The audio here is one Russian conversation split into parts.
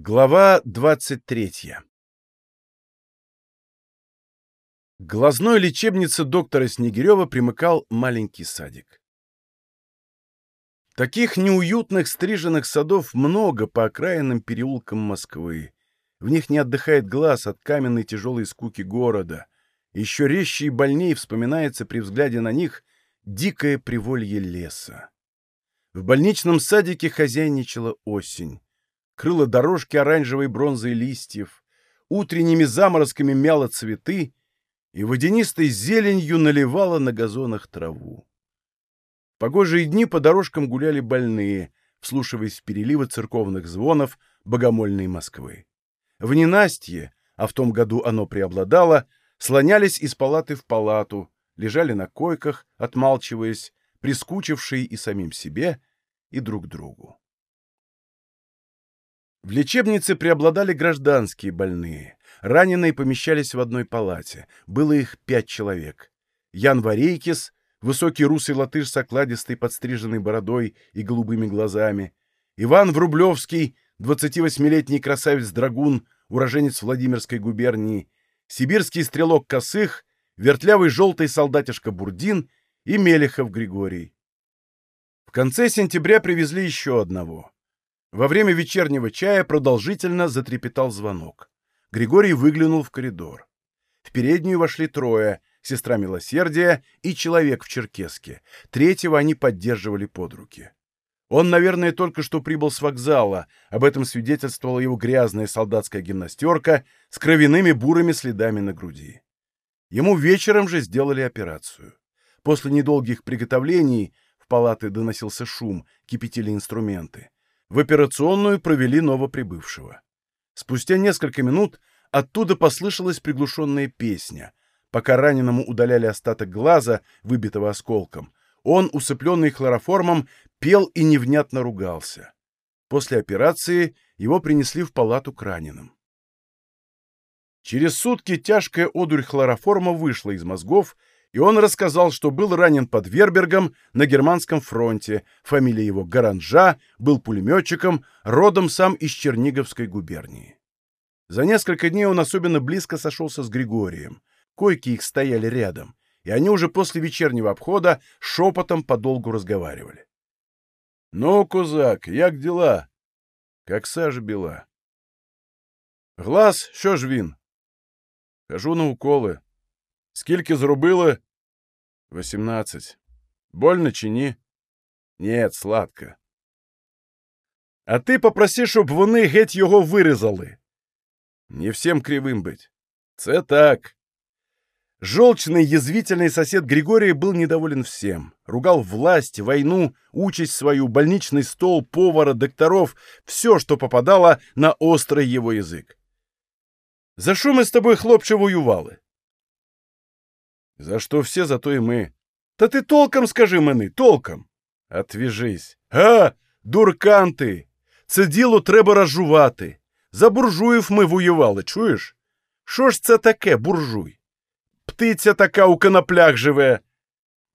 Глава 23 К глазной лечебнице доктора Снегирева примыкал маленький садик. Таких неуютных стриженных садов много по окраинным переулкам Москвы. В них не отдыхает глаз от каменной тяжелой скуки города. Еще резче и больнее вспоминается при взгляде на них дикое приволье леса. В больничном садике хозяйничала осень крыла дорожки оранжевой бронзой листьев, утренними заморозками мяла цветы и водянистой зеленью наливала на газонах траву. В погожие дни по дорожкам гуляли больные, вслушиваясь в переливы церковных звонов богомольной Москвы. В ненастье, а в том году оно преобладало, слонялись из палаты в палату, лежали на койках, отмалчиваясь, прискучившие и самим себе, и друг другу. В лечебнице преобладали гражданские больные. Раненые помещались в одной палате. Было их пять человек. Ян Варейкис, высокий русый латыш с окладистой подстриженной бородой и голубыми глазами. Иван Врублевский, 28-летний красавец-драгун, уроженец Владимирской губернии. Сибирский стрелок Косых, вертлявый желтый солдатишка Бурдин и Мелехов Григорий. В конце сентября привезли еще одного. Во время вечернего чая продолжительно затрепетал звонок. Григорий выглянул в коридор. В переднюю вошли трое — сестра Милосердия и человек в черкеске. Третьего они поддерживали под руки. Он, наверное, только что прибыл с вокзала, об этом свидетельствовала его грязная солдатская гимнастерка с кровяными бурыми следами на груди. Ему вечером же сделали операцию. После недолгих приготовлений в палаты доносился шум, кипятили инструменты в операционную провели новоприбывшего. Спустя несколько минут оттуда послышалась приглушенная песня. Пока раненому удаляли остаток глаза, выбитого осколком, он, усыпленный хлороформом, пел и невнятно ругался. После операции его принесли в палату к раненым. Через сутки тяжкая одурь хлороформа вышла из мозгов, и он рассказал, что был ранен под Вербергом на германском фронте, фамилия его Гаранжа, был пулеметчиком, родом сам из Черниговской губернии. За несколько дней он особенно близко сошелся с Григорием. Койки их стояли рядом, и они уже после вечернего обхода шепотом подолгу разговаривали. — Ну, кузак, як дела? — Как сажа бела. — Глаз, що ж він? — Хожу на уколи. Скільки зробили? Восемнадцать. Больно чи ні? Нет, сладко. А ти попроси, щоб вони геть його вирізали. Не всем кривым быть. Це так. Желчный, язвительный сосед Григория был недоволен всем. Ругал власть, войну, участь свою, больничный стол, повара, докторов, все, что попадало на острый его язык. «За что мы с тобой, хлопче, воювали?» За что все, зато и мы. Та ти толком скажи мені, толком. Отвіжись. А, дуркан ти! Це діло треба розжувати. За буржуїв ми воювали, чуєш? Що ж це таке, буржуй? Птиця така у коноплях живе.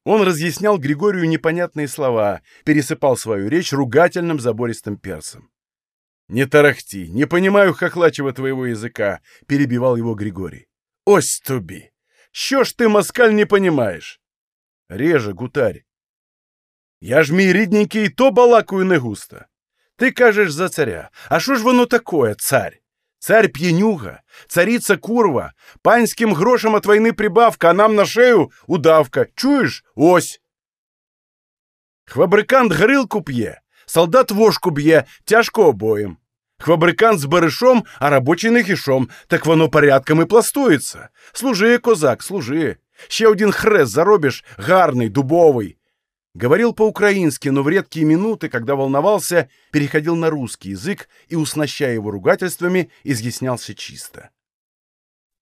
Он разъяснял Григорию непонятные слова, пересыпал свою речь ругательным забористым персом. «Не тарахти, не понимаю хохлачего твоего языка», — перебивал его Григорий. «Ось тобі! Що ж ти, москаль, не понимаєш? Реже, гутарь. Я ж мій рідненький то балакую не густо. Ти кажеш за царя. А що ж воно такое, царь? Царь п'янюга, царица курва, панським грошам от війни прибавка, а нам на шею удавка. Чуєш? Ось. Хвабрикант грилку п'є, солдат вошку б'є, тяжко обоїм. Хвабрикант з баришом, а робочий не хішом, так воно порядком і пластується. Служи, козак, служи. Ще один хрест заробишь, гарный, дубовый. Говорил по-украински, но в редкие минуты, когда волновался, переходил на русский язык и, уснащая его ругательствами, изъяснялся чисто.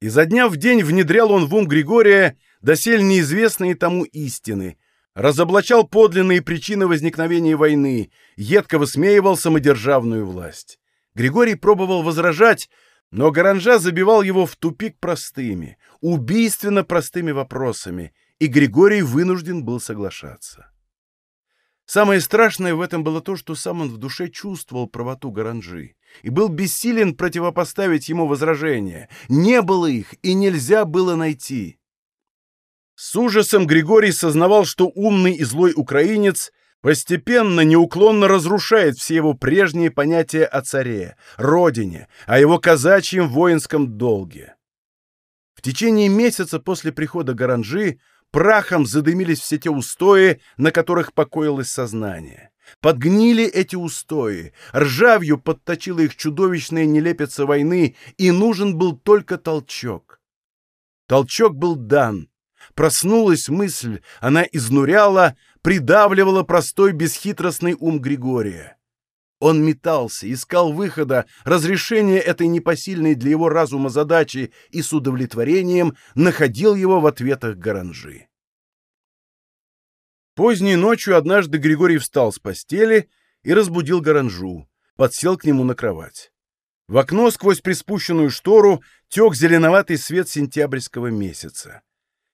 Изо дня в день внедрял он в ум Григория досель неизвестные тому истины, разоблачал подлинные причины возникновения войны, едко высмеивал самодержавную власть. Григорий пробовал возражать, но Гаранжа забивал его в тупик простыми, убийственно простыми вопросами, и Григорий вынужден был соглашаться. Самое страшное в этом было то, что сам он в душе чувствовал правоту Гаранжи и был бессилен противопоставить ему возражения. Не было их и нельзя было найти. С ужасом Григорий сознавал, что умный и злой украинец постепенно, неуклонно разрушает все его прежние понятия о царе, родине, о его казачьем воинском долге. В течение месяца после прихода Гаранжи прахом задымились все те устои, на которых покоилось сознание. Подгнили эти устои, ржавью подточила их чудовищная нелепица войны, и нужен был только толчок. Толчок был дан. Проснулась мысль, она изнуряла, придавливала простой бесхитростный ум Григория. Он метался, искал выхода, разрешения этой непосильной для его разума задачи и с удовлетворением находил его в ответах Гаранжи. Поздней ночью однажды Григорий встал с постели и разбудил Гаранжу, подсел к нему на кровать. В окно сквозь приспущенную штору тек зеленоватый свет сентябрьского месяца.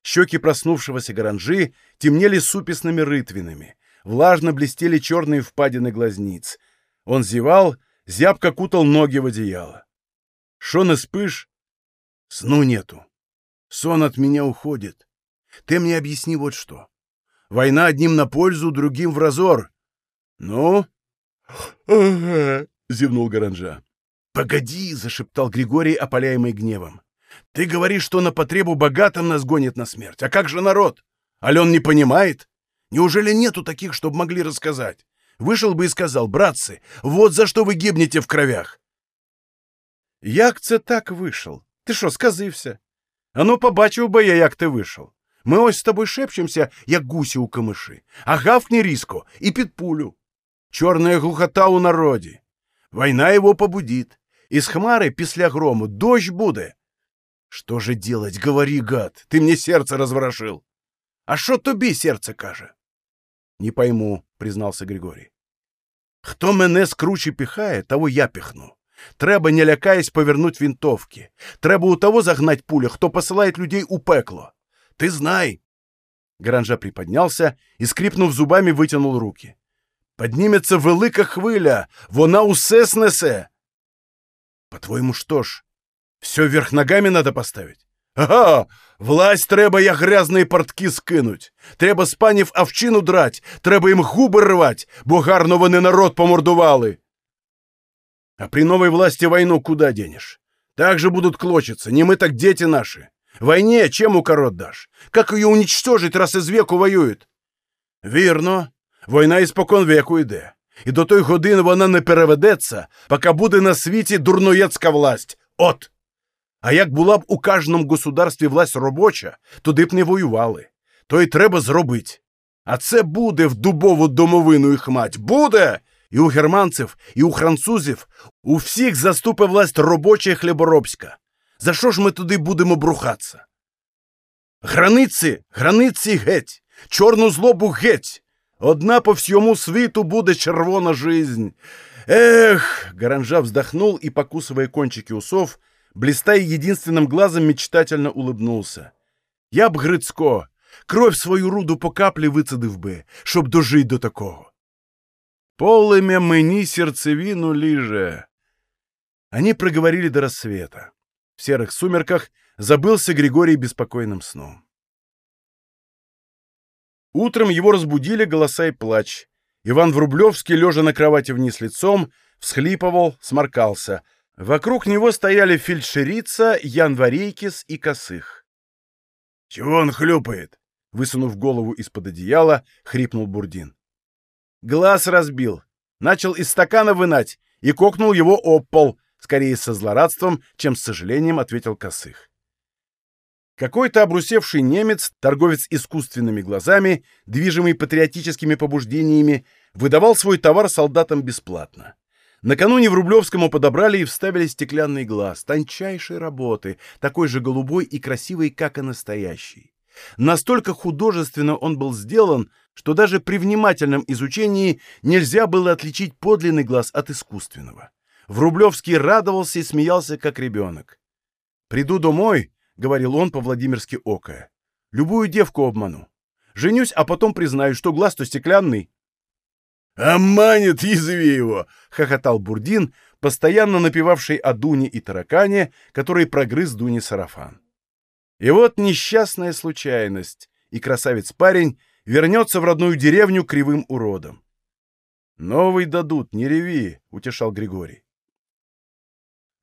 Щеки проснувшегося Гаранжи темнели супесными рытвинами, влажно блестели черные впадины глазниц. Он зевал, зябко кутал ноги в одеяло. «Шо не спишь?» «Сну нету. Сон от меня уходит. Ты мне объясни вот что. Война одним на пользу, другим в разор. Ну?» Зевнул Гаранжа. «Погоди!» — зашептал Григорий, опаляемый гневом. «Ты говоришь, что на потребу богатым нас гонит на смерть. А как же народ? Ален не понимает? Неужели нету таких, чтобы могли рассказать? Вышел бы и сказал, братцы, вот за что вы гибнете в кровях!» «Як це так вийшов? Ти що, сказився? Ану, побачив би я, як ти вийшов. Ми ось з тобою шепчемося, як гусі у камиші, а гавкні різко і під пулю. Чорна глухота у народі. Война его побудит. Из хмары після грому дождь буде. Что же делать, говори, гад, ты мне сердце разворошил. А що тобі серце каже? Не пойму, признался Григорий. Хто мене з кручі піхає, того я пихну. Треба, не лякаясь, повернуть винтовки. Треба у того загнать пуля, хто посылает людей у пекло. Ты знай. Гранжа приподнялся и, скрипнув зубами, вытянул руки. Подніметься велика хвиля, вона усе снесе. По-твоєму, що ж, все вверх ногами надо поставить? Ага, власть треба, як грязні портки скинуть. Треба з панів овчину драть, треба їм губи рвать, бо гарно вони народ помордували. А при новой власти войну куда денешь? Так же будут клочиться, не мы так дети наши. Войне чем укорот дашь? Как ее уничтожить, раз из веку воюет? Вірно, Війна іспокон веку йде, і до той години вона не переведеться, поки буде на світі дурноєцька власть. От! А як була б у кожному государстві власть робоча, туди б не воювали. То й треба зробити. А це буде в дубову домовину їх мать. Буде! І у германців, і у французів, у всіх заступи власть робоча і хліборобська. За що ж ми туди будемо брухатися? Границі, границі геть, чорну злобу геть. Одна по всьому світу буде червона жизнь. Эх! Гаранжа вздохнул и, покусывая кончики усов, блистая единственным глазом, мечтательно улыбнулся. Я б Грицько, кровь свою руду по каплі вицедив би, щоб дожить до такого. Полымя мені сердцевину лиже. Они проговорили до рассвета. В серых сумерках забылся Григорий беспокойным сном. Утром его разбудили голоса и плач. Иван Врублевский, лежа на кровати вниз лицом, всхлипывал, сморкался. Вокруг него стояли фельдшерица, Ян Варейкис и Косых. — Чего он хлюпает? — высунув голову из-под одеяла, хрипнул Бурдин. Глаз разбил. Начал из стакана вынать и кокнул его об пол, скорее со злорадством, чем с сожалением ответил Косых. Какой-то обрусевший немец, торговец искусственными глазами, движимый патриотическими побуждениями, выдавал свой товар солдатам бесплатно. Накануне в Рублевскому подобрали и вставили стеклянный глаз, тончайшей работы, такой же голубой и красивый, как и настоящий. Настолько художественно он был сделан, что даже при внимательном изучении нельзя было отличить подлинный глаз от искусственного. Врублевский радовался и смеялся, как ребенок. «Приду домой», — говорил он по-владимирски окая. «Любую девку обману. Женюсь, а потом признаю, что глаз-то стеклянный». «А манит, язви его!» — хохотал Бурдин, постоянно напевавший о Дуне и таракане, который прогрыз Дуне сарафан. И вот несчастная случайность, и красавец-парень вернется в родную деревню кривым уродом. «Новый дадут, не реви», — утешал Григорий.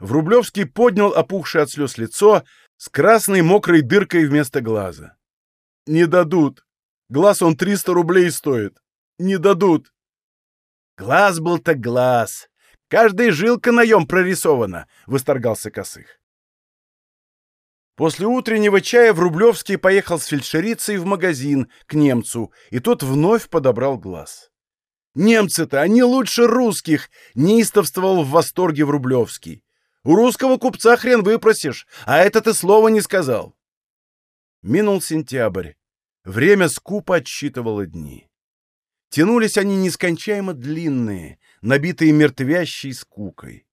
Врублевский поднял опухшее от слез лицо с красной мокрой дыркой вместо глаза. «Не дадут. Глаз он 300 рублей стоит. Не дадут». «Глаз был так глаз. Каждая жилка наем прорисована», — восторгался Косых. После утреннего чая Врублевский поехал с фельдшерицей в магазин к немцу, и тот вновь подобрал глаз. «Немцы-то, они лучше русских!» — неистовствовал в восторге Врублевский. «У русского купца хрен выпросишь, а это ты слова не сказал!» Минул сентябрь. Время скупо отсчитывало дни. Тянулись они нескончаемо длинные, набитые мертвящей скукой.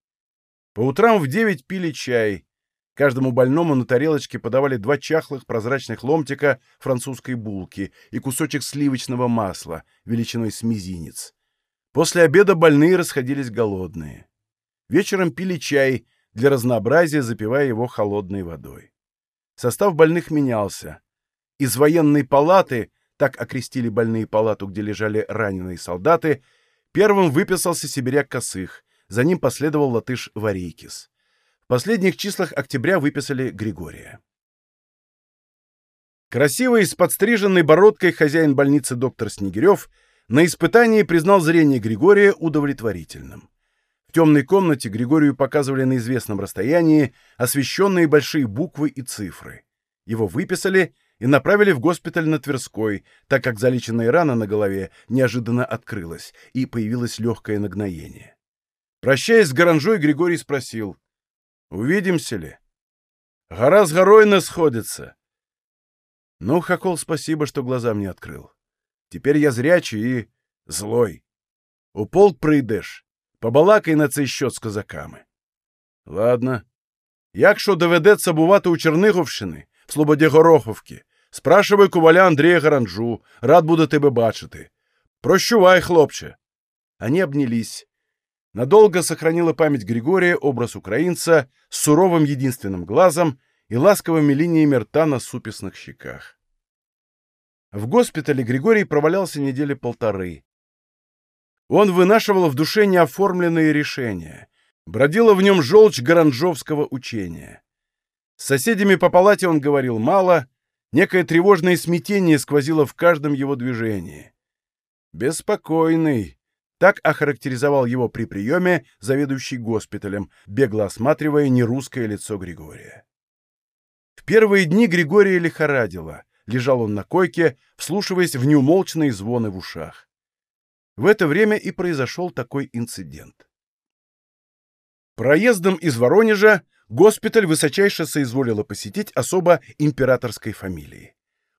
По утрам в девять пили чай, Каждому больному на тарелочке подавали два чахлых прозрачных ломтика французской булки и кусочек сливочного масла, величиной с мизинец. После обеда больные расходились голодные. Вечером пили чай, для разнообразия запивая его холодной водой. Состав больных менялся. Из военной палаты, так окрестили больные палату, где лежали раненые солдаты, первым выписался сибиряк Косых, за ним последовал латыш Варейкис последних числах октября выписали Григория. Красивый, с подстриженной бородкой хозяин больницы доктор Снегирев на испытании признал зрение Григория удовлетворительным. В темной комнате Григорию показывали на известном расстоянии освещенные большие буквы и цифры. Его выписали и направили в госпиталь на Тверской, так как залеченная рана на голове неожиданно открылась, и появилось легкое нагноение. Прощаясь с Гаранжой, Григорий спросил, Увидимся ли? Гора с горой нас сходится. Ну, Хакол, спасибо, что глаза мне открыл. Теперь я зрячий и злой. У полк прийдеш, побалакай на цей счет з козаками. Ладно. Якщо доведеться бувати у Черниговщини, в Слободі Гороховки, спрашивай коваля Андрея Гаранжу, рад буду тебе бачити. Прощувай, хлопче. Они обнялись. Надолго сохранила память Григория образ украинца с суровым единственным глазом и ласковыми линиями рта на супесных щеках. В госпитале Григорий провалялся недели полторы. Он вынашивал в душе неоформленные решения. Бродила в нем желчь гаранжовского учения. С соседями по палате он говорил мало, некое тревожное смятение сквозило в каждом его движении. «Беспокойный», так охарактеризовал его при приеме заведующий госпиталем, бегло осматривая нерусское лицо Григория. В первые дни Григория лихорадило. Лежал он на койке, вслушиваясь в неумолчные звоны в ушах. В это время и произошел такой инцидент. Проездом из Воронежа госпиталь высочайше соизволило посетить особо императорской фамилии.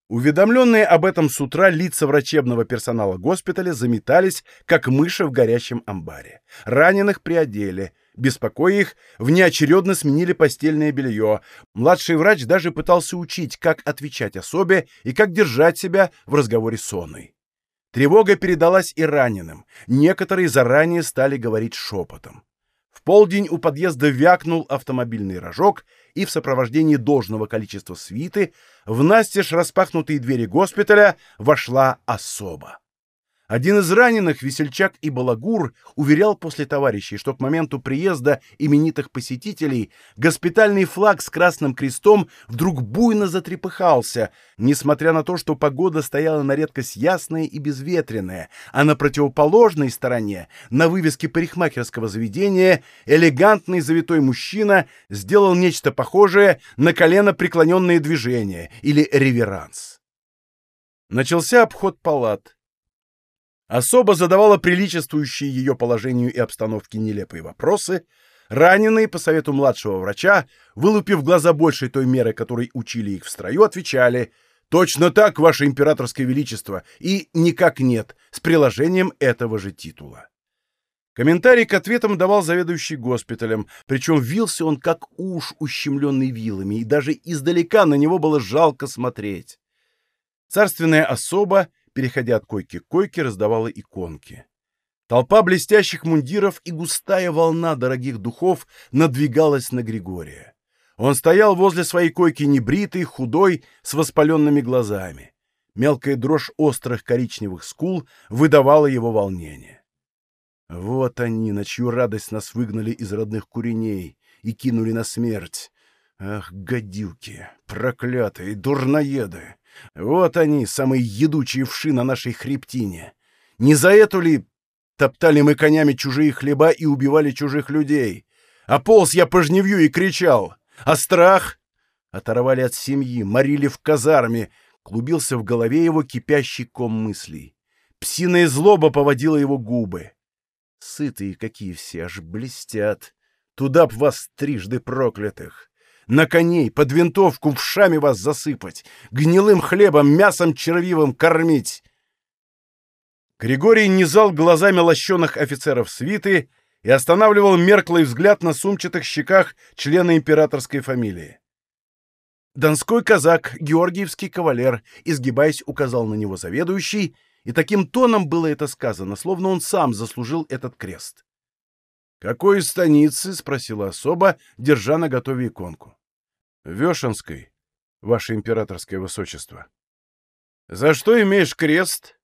Уведомленные об этом с утра лица врачебного персонала госпиталя заметались, как мыши в горящем амбаре. Раненых приодели. Беспокоя их, внеочередно сменили постельное белье. Младший врач даже пытался учить, как отвечать особе и как держать себя в разговоре с сонной. Тревога передалась и раненым. Некоторые заранее стали говорить шепотом. В полдень у подъезда вякнул автомобильный рожок, и в сопровождении должного количества свиты в настежь распахнутые двери госпиталя вошла особа. Один из раненых, весельчак и балагур, уверял после товарищей, что к моменту приезда именитых посетителей госпитальный флаг с красным крестом вдруг буйно затрепыхался, несмотря на то, что погода стояла на редкость ясная и безветренная, а на противоположной стороне, на вывеске парикмахерского заведения, элегантный завитой мужчина сделал нечто похожее на колено преклоненные движения или реверанс. Начался обход палат особо задавала приличествующие ее положению и обстановке нелепые вопросы, раненые, по совету младшего врача, вылупив глаза большей той меры, которой учили их в строю, отвечали «Точно так, Ваше Императорское Величество!» и «Никак нет» с приложением этого же титула. Комментарий к ответам давал заведующий госпиталем, причем вился он как уж ущемленный вилами, и даже издалека на него было жалко смотреть. Царственная особа — переходя от койки к койке, раздавала иконки. Толпа блестящих мундиров и густая волна дорогих духов надвигалась на Григория. Он стоял возле своей койки небритый, худой, с воспаленными глазами. Мелкая дрожь острых коричневых скул выдавала его волнение. Вот они, на чью радость нас выгнали из родных куреней и кинули на смерть. Ах, гадюки, проклятые, дурноеды! Вот они, самые едучие вши на нашей хребтине. Не за эту ли топтали мы конями чужие хлеба и убивали чужих людей? А полз я по жневью и кричал. А страх? Оторвали от семьи, морили в казарме. Клубился в голове его кипящий ком мыслей. Псиная злоба поводила его губы. Сытые какие все, аж блестят. Туда б вас трижды проклятых. На коней, под винтовку, в шами вас засыпать, гнилым хлебом, мясом червивым кормить. Григорий низал глазами лощеных офицеров свиты и останавливал мерклый взгляд на сумчатых щеках члена императорской фамилии. Донской казак, георгиевский кавалер, изгибаясь, указал на него заведующий, и таким тоном было это сказано, словно он сам заслужил этот крест. «Какой из станицы?» — спросила особа, держа на готове иконку. «Вешенской, ваше императорское высочество». «За что имеешь крест?»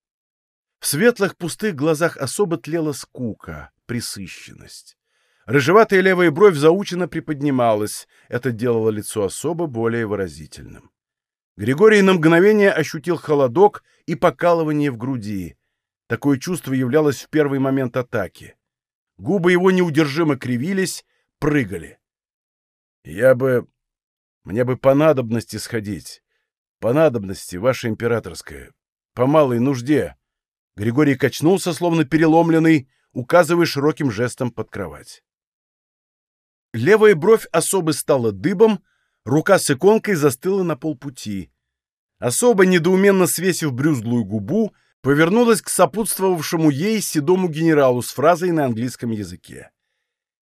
В светлых пустых глазах особо тлела скука, присыщенность. Рыжеватая левая бровь заученно приподнималась, это делало лицо особо более выразительным. Григорий на мгновение ощутил холодок и покалывание в груди. Такое чувство являлось в первый момент атаки. Губы его неудержимо кривились, прыгали. «Я бы... Мне бы по надобности сходить. По надобности, ваше императорское. По малой нужде». Григорий качнулся, словно переломленный, указывая широким жестом под кровать. Левая бровь особо стала дыбом, рука с иконкой застыла на полпути. Особо, недоуменно свесив брюзглую губу, повернулась к сопутствовавшему ей седому генералу с фразой на английском языке.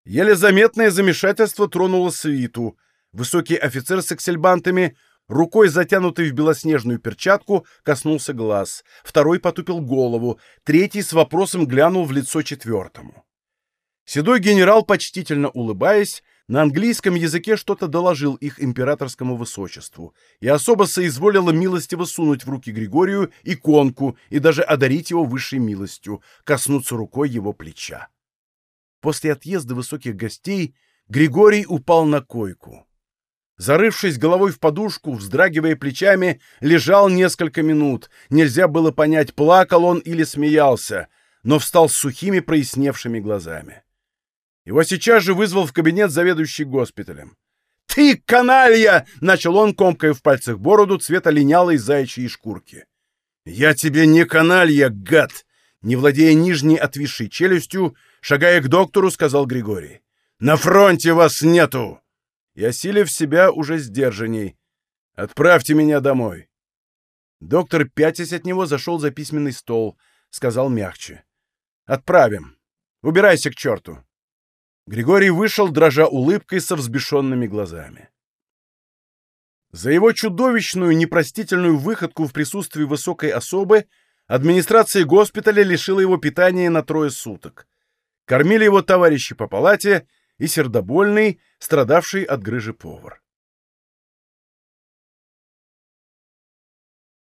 Еле заметное замешательство тронуло свиту. Высокий офицер с эксельбантами, рукой затянутой в белоснежную перчатку, коснулся глаз. Второй потупил голову, третий с вопросом глянул в лицо четвертому. Седой генерал, почтительно улыбаясь, на английском языке что-то доложил их императорскому высочеству, и особо соизволила милостиво сунуть в руки Григорию иконку и даже одарить его высшей милостью, коснуться рукой его плеча. После отъезда высоких гостей Григорий упал на койку. Зарывшись головой в подушку, вздрагивая плечами, лежал несколько минут. Нельзя было понять, плакал он или смеялся, но встал с сухими проясневшими глазами. Его сейчас же вызвал в кабинет заведующий госпиталем. «Ты, каналья!» — начал он, комкая в пальцах бороду цвета линялой заячьей шкурки. «Я тебе не каналья, гад!» Не владея нижней отвисшей челюстью, шагая к доктору, сказал Григорий. «На фронте вас нету!» И, осилив себя, уже сдержанней. «Отправьте меня домой!» Доктор, пятясь от него, зашел за письменный стол, сказал мягче. «Отправим. Убирайся к черту!» Григорий вышел, дрожа улыбкой со взбешенными глазами. За его чудовищную, непростительную выходку в присутствии высокой особы администрация госпиталя лишила его питания на трое суток. Кормили его товарищи по палате и сердобольный, страдавший от грыжи повар.